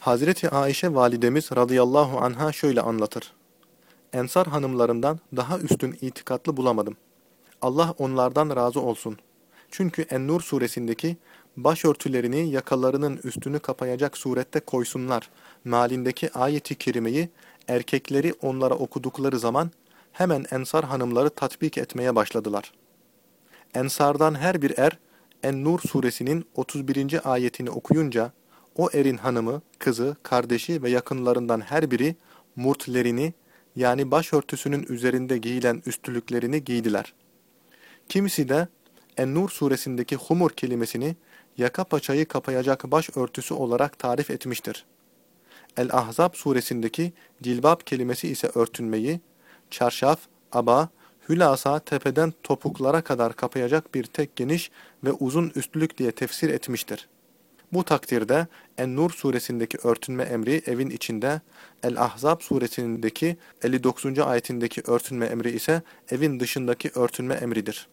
Hazreti Ayşe validemiz radıyallahu anha şöyle anlatır. Ensar hanımlarından daha üstün itikatlı bulamadım. Allah onlardan razı olsun. Çünkü En-Nur suresindeki başörtülerini yakalarının üstünü kapayacak surette koysunlar malindeki ayeti kerimeyi erkekleri onlara okudukları zaman hemen Ensar hanımları tatbik etmeye başladılar. Ensardan her bir er En-Nur suresinin 31. ayetini okuyunca o erin hanımı, kızı, kardeşi ve yakınlarından her biri murtlerini yani başörtüsünün üzerinde giyilen üstülüklerini giydiler. Kimisi de En-Nur suresindeki humur kelimesini yaka paçayı kapayacak başörtüsü olarak tarif etmiştir. El-Ahzab suresindeki dilbab kelimesi ise örtünmeyi, çarşaf, aba, hülasa tepeden topuklara kadar kapayacak bir tek geniş ve uzun üstlük diye tefsir etmiştir. Bu takdirde En-Nur suresindeki örtünme emri evin içinde, El-Ahzab suresindeki 59. ayetindeki örtünme emri ise evin dışındaki örtünme emridir.